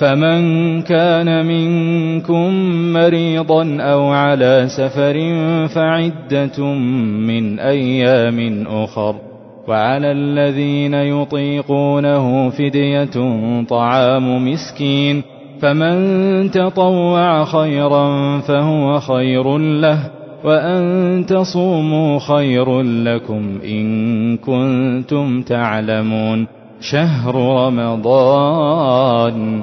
فمن كان منكم مريضا أو على سفر فعدة من أيام أخر وعلى الذين يطيقونه فدية طعام مسكين فمن تطوع خيرا فهو خير له وأن تصوموا خير لكم إن كنتم تعلمون شهر رمضان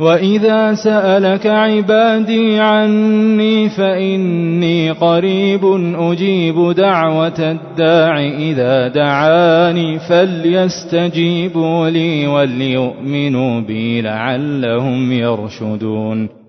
وإذا سألك عبادي عني فإني قريب أجيب دعوة الداع إذا دعاني فليستجيبوا لي وليؤمنوا بي لعلهم يرشدون